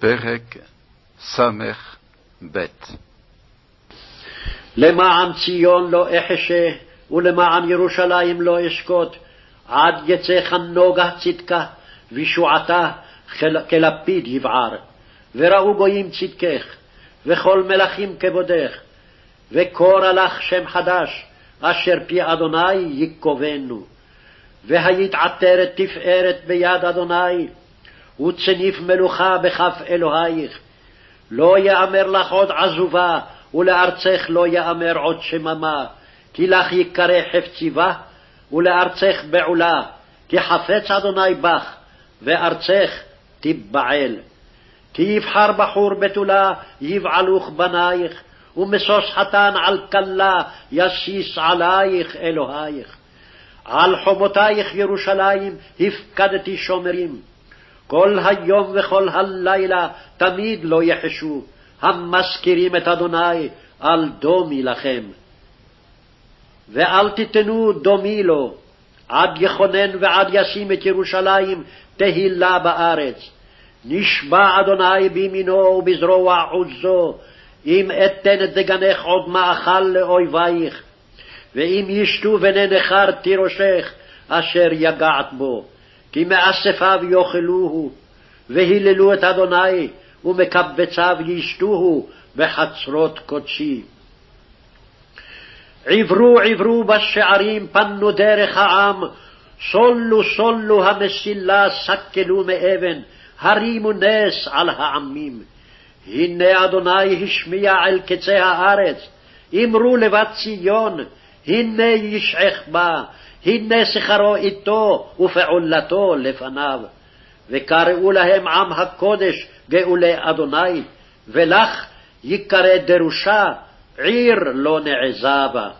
פרק ס"ב למען ציון לא אחשה, ולמען ירושלים לא אשקוט, עד יצא כנוגה צדקה, וישועתה כלפיד יבער. וראו גויים צדקך, וכל מלכים כבודך, וקורא לך שם חדש, אשר פי אדוני יקובנו. והיית עטרת תפארת ביד אדוני, וצניף מלוכה בכף אלוהיך. לא יאמר לך עוד עזובה, ולארצך לא יאמר עוד שממה, כי לך יקרא חפציבה, ולארצך בעולה, כי חפץ אדוני בך, וארצך תיבעל. כי יבחר בחור בתולה, יבעלוך בנייך, ומשוש חתן על כלה, ישיש עלייך אלוהיך. על חומותייך ירושלים הפקדתי שומרים. כל היום וכל הלילה תמיד לא יחשו, המזכירים את אדוני, על דומי לכם. ואל תיתנו דומי לו, עד יכונן ועד ישים את ירושלים תהילה בארץ. נשבע אדוני בימינו ובזרוע עוזו, אם אתן את דגנך עוד מאכל לאויבייך, ואם ישתו בני נכר תירושך, אשר יגעת בו. כי מאספיו יאכלוהו, והיללו את אדוני, ומקבציו ישתוהו בחצרות קודשי. עברו עברו בשערים, פנו דרך העם, סולו סולו המסילה, סקלו מאבן, הרימו נס על העמים. הנה אדוני השמיע אל קצה הארץ, אמרו לבת ציון, הנה ישעך בה, הנה שכרו איתו ופעולתו לפניו. וקראו להם עם הקודש גאולי אדוני, ולך יקרא דרושה, עיר לא נעזה בה.